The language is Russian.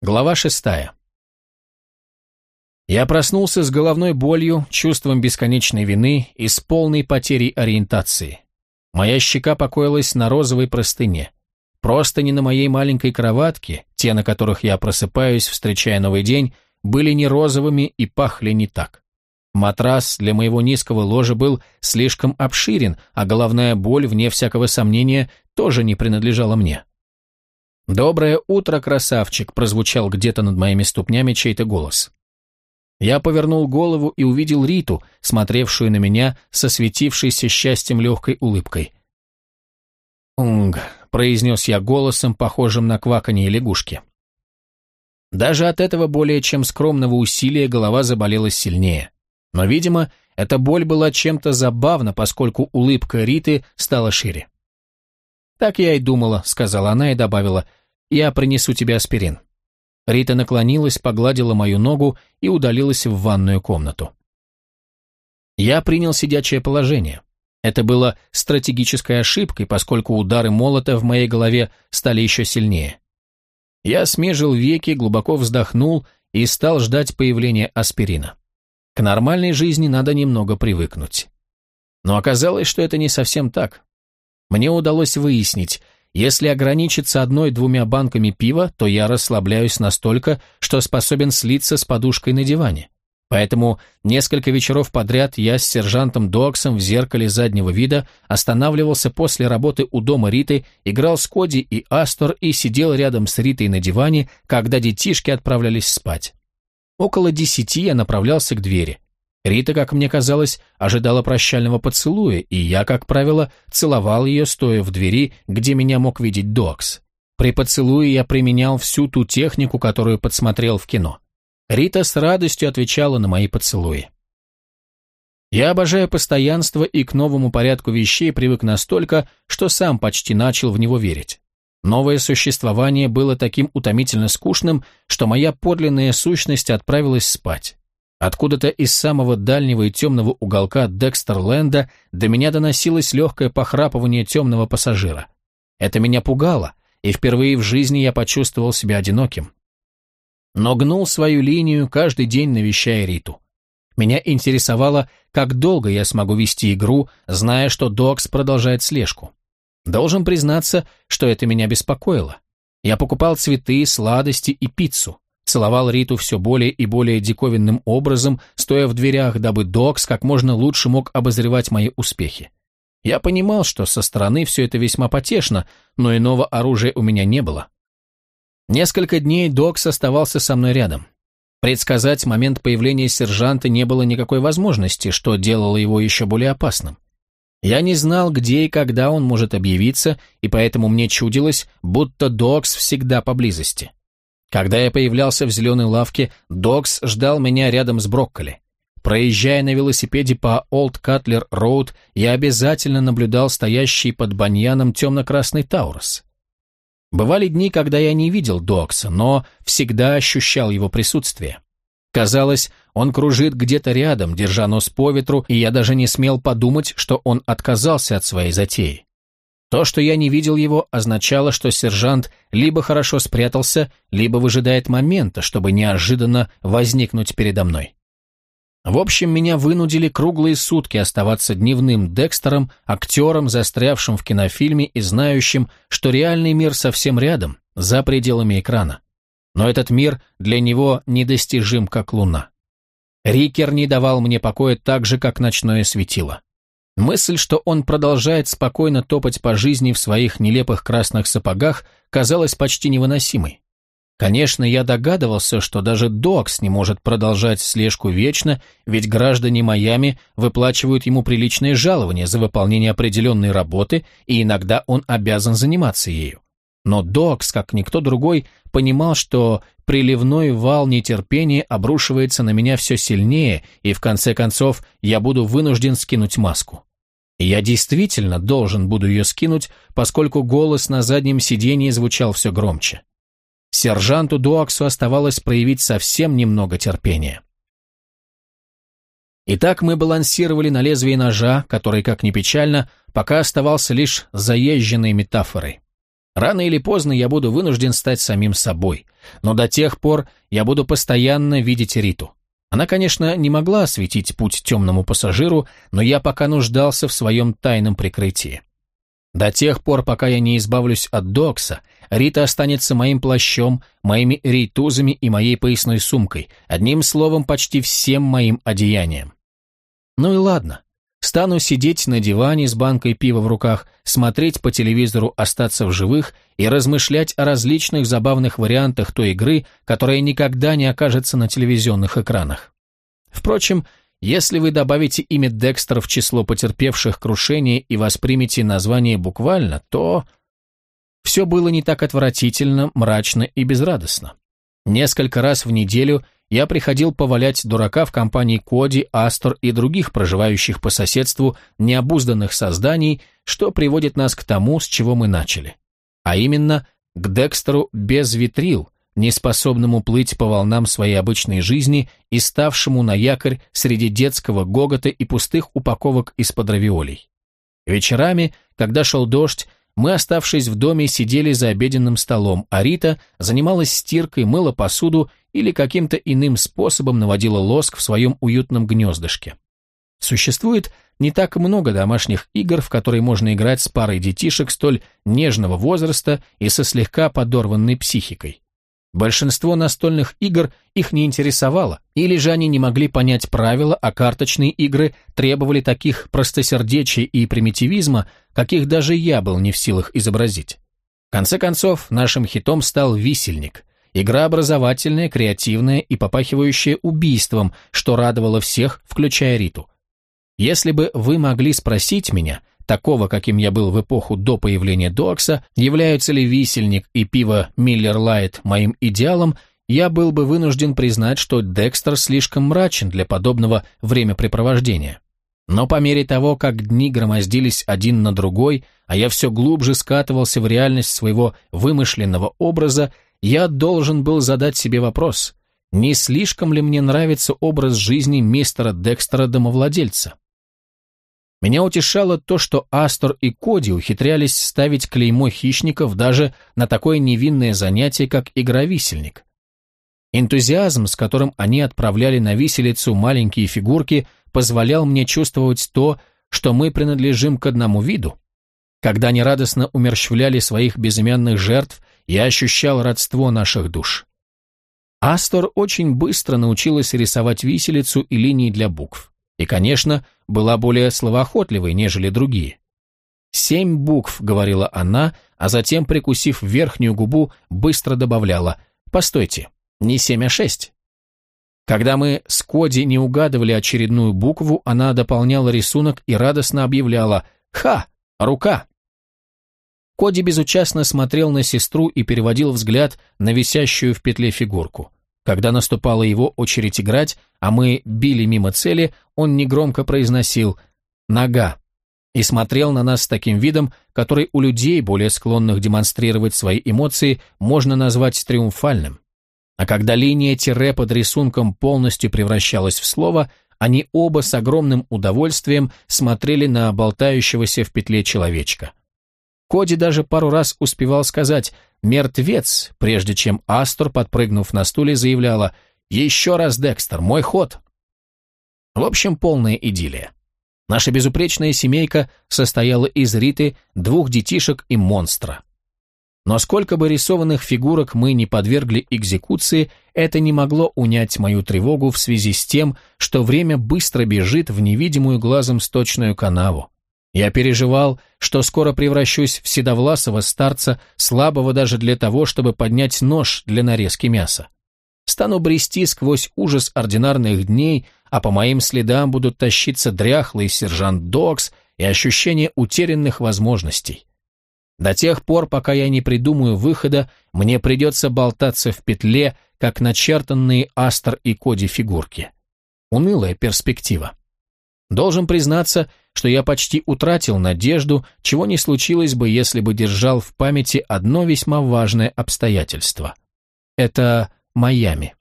Глава шестая. Я проснулся с головной болью, чувством бесконечной вины и с полной потерей ориентации. Моя щека покоилась на розовой простыне. Просто не на моей маленькой кроватке, те, на которых я просыпаюсь, встречая новый день, были не розовыми и пахли не так. Матрас для моего низкого ложа был слишком обширен, а головная боль, вне всякого сомнения, тоже не принадлежала мне. «Доброе утро, красавчик!» прозвучал где-то над моими ступнями чей-то голос. Я повернул голову и увидел Риту, смотревшую на меня со светившейся счастьем легкой улыбкой. «Унг», — произнес я голосом, похожим на кваканье лягушки. Даже от этого более чем скромного усилия голова заболела сильнее. Но, видимо, эта боль была чем-то забавна, поскольку улыбка Риты стала шире. «Так я и думала», — сказала она и добавила, «я принесу тебе аспирин». Рита наклонилась, погладила мою ногу и удалилась в ванную комнату. Я принял сидячее положение. Это было стратегической ошибкой, поскольку удары молота в моей голове стали еще сильнее. Я смежил веки, глубоко вздохнул и стал ждать появления аспирина. К нормальной жизни надо немного привыкнуть. Но оказалось, что это не совсем так. Мне удалось выяснить, если ограничиться одной-двумя банками пива, то я расслабляюсь настолько, что способен слиться с подушкой на диване. Поэтому несколько вечеров подряд я с сержантом Доксом в зеркале заднего вида останавливался после работы у дома Риты, играл с Коди и Астор и сидел рядом с Ритой на диване, когда детишки отправлялись спать. Около десяти я направлялся к двери. Рита, как мне казалось, ожидала прощального поцелуя, и я, как правило, целовал ее, стоя в двери, где меня мог видеть Докс. При поцелуе я применял всю ту технику, которую подсмотрел в кино. Рита с радостью отвечала на мои поцелуи. Я обожаю постоянство и к новому порядку вещей привык настолько, что сам почти начал в него верить. Новое существование было таким утомительно скучным, что моя подлинная сущность отправилась спать. Откуда-то из самого дальнего и темного уголка Декстерленда до меня доносилось легкое похрапывание темного пассажира. Это меня пугало, и впервые в жизни я почувствовал себя одиноким. Но гнул свою линию, каждый день навещая Риту. Меня интересовало, как долго я смогу вести игру, зная, что Докс продолжает слежку. Должен признаться, что это меня беспокоило. Я покупал цветы, сладости и пиццу целовал Риту все более и более диковинным образом, стоя в дверях, дабы Докс как можно лучше мог обозревать мои успехи. Я понимал, что со стороны все это весьма потешно, но иного оружия у меня не было. Несколько дней Докс оставался со мной рядом. Предсказать момент появления сержанта не было никакой возможности, что делало его еще более опасным. Я не знал, где и когда он может объявиться, и поэтому мне чудилось, будто Докс всегда поблизости. Когда я появлялся в зеленой лавке, Докс ждал меня рядом с брокколи. Проезжая на велосипеде по Олд Катлер Роуд, я обязательно наблюдал стоящий под баньяном темно-красный Таурус. Бывали дни, когда я не видел Докса, но всегда ощущал его присутствие. Казалось, он кружит где-то рядом, держа нос по ветру, и я даже не смел подумать, что он отказался от своей затеи. То, что я не видел его, означало, что сержант либо хорошо спрятался, либо выжидает момента, чтобы неожиданно возникнуть передо мной. В общем, меня вынудили круглые сутки оставаться дневным Декстером, актером, застрявшим в кинофильме и знающим, что реальный мир совсем рядом, за пределами экрана. Но этот мир для него недостижим, как луна. Рикер не давал мне покоя так же, как ночное светило. Мысль, что он продолжает спокойно топать по жизни в своих нелепых красных сапогах, казалась почти невыносимой. Конечно, я догадывался, что даже Докс не может продолжать слежку вечно, ведь граждане Майами выплачивают ему приличное жалование за выполнение определенной работы, и иногда он обязан заниматься ею. Но Докс, как никто другой, понимал, что приливной вал нетерпения обрушивается на меня все сильнее, и в конце концов я буду вынужден скинуть маску. Я действительно должен буду ее скинуть, поскольку голос на заднем сиденье звучал все громче. Сержанту Дуаксу оставалось проявить совсем немного терпения. Итак, мы балансировали на лезвии ножа, который, как ни печально, пока оставался лишь заезженной метафорой. Рано или поздно я буду вынужден стать самим собой, но до тех пор я буду постоянно видеть Риту. Она, конечно, не могла осветить путь темному пассажиру, но я пока нуждался в своем тайном прикрытии. До тех пор, пока я не избавлюсь от Докса, Рита останется моим плащом, моими рейтузами и моей поясной сумкой, одним словом, почти всем моим одеянием. Ну и ладно, Стану сидеть на диване с банкой пива в руках, смотреть по телевизору «Остаться в живых» и размышлять о различных забавных вариантах той игры, которая никогда не окажется на телевизионных экранах. Впрочем, если вы добавите имя Декстера в число потерпевших крушение и воспримете название буквально, то... Все было не так отвратительно, мрачно и безрадостно. Несколько раз в неделю – я приходил повалять дурака в компании Коди, Астор и других проживающих по соседству необузданных созданий, что приводит нас к тому, с чего мы начали. А именно, к Декстеру без витрил, неспособному плыть по волнам своей обычной жизни и ставшему на якорь среди детского гогота и пустых упаковок из-под равиолей. Вечерами, когда шел дождь, мы, оставшись в доме, сидели за обеденным столом, а Рита занималась стиркой, мыла посуду или каким-то иным способом наводила лоск в своем уютном гнездышке. Существует не так много домашних игр, в которые можно играть с парой детишек столь нежного возраста и со слегка подорванной психикой. Большинство настольных игр их не интересовало, или же они не могли понять правила, а карточные игры требовали таких простосердечия и примитивизма, каких даже я был не в силах изобразить. В конце концов, нашим хитом стал «Висельник», игра образовательная, креативная и попахивающая убийством, что радовало всех, включая Риту. Если бы вы могли спросить меня, такого, каким я был в эпоху до появления Докса, являются ли висельник и пиво Миллер Лайт моим идеалом, я был бы вынужден признать, что Декстер слишком мрачен для подобного времяпрепровождения. Но по мере того, как дни громоздились один на другой, а я все глубже скатывался в реальность своего вымышленного образа, я должен был задать себе вопрос, не слишком ли мне нравится образ жизни мистера Декстера-домовладельца? Меня утешало то, что Астор и Коди ухитрялись ставить клеймо хищников даже на такое невинное занятие, как игра-висельник. Энтузиазм, с которым они отправляли на виселицу маленькие фигурки, позволял мне чувствовать то, что мы принадлежим к одному виду. Когда они радостно умерщвляли своих безымянных жертв, я ощущал родство наших душ. Астор очень быстро научилась рисовать виселицу и линии для букв. И, конечно, была более словоохотливой, нежели другие. «Семь букв», — говорила она, а затем, прикусив верхнюю губу, быстро добавляла «Постойте, не семь, а шесть». Когда мы с Коди не угадывали очередную букву, она дополняла рисунок и радостно объявляла «Ха! Рука!». Коди безучастно смотрел на сестру и переводил взгляд на висящую в петле фигурку. Когда наступала его очередь играть, а мы били мимо цели, он негромко произносил «нога» и смотрел на нас с таким видом, который у людей, более склонных демонстрировать свои эмоции, можно назвать триумфальным. А когда линия тире под рисунком полностью превращалась в слово, они оба с огромным удовольствием смотрели на болтающегося в петле человечка. Коди даже пару раз успевал сказать «мертвец», прежде чем Астор, подпрыгнув на стуле, заявляла «Еще раз, Декстер, мой ход». В общем, полная идиллия. Наша безупречная семейка состояла из Риты, двух детишек и монстра. Но сколько бы рисованных фигурок мы не подвергли экзекуции, это не могло унять мою тревогу в связи с тем, что время быстро бежит в невидимую глазом сточную канаву. Я переживал, что скоро превращусь в седовласого старца, слабого даже для того, чтобы поднять нож для нарезки мяса. Стану брести сквозь ужас ординарных дней, а по моим следам будут тащиться дряхлый сержант Докс и ощущение утерянных возможностей. До тех пор, пока я не придумаю выхода, мне придется болтаться в петле, как начертанные Астер и Коди фигурки. Унылая перспектива. Должен признаться, что я почти утратил надежду, чего не случилось бы, если бы держал в памяти одно весьма важное обстоятельство. Это Майами.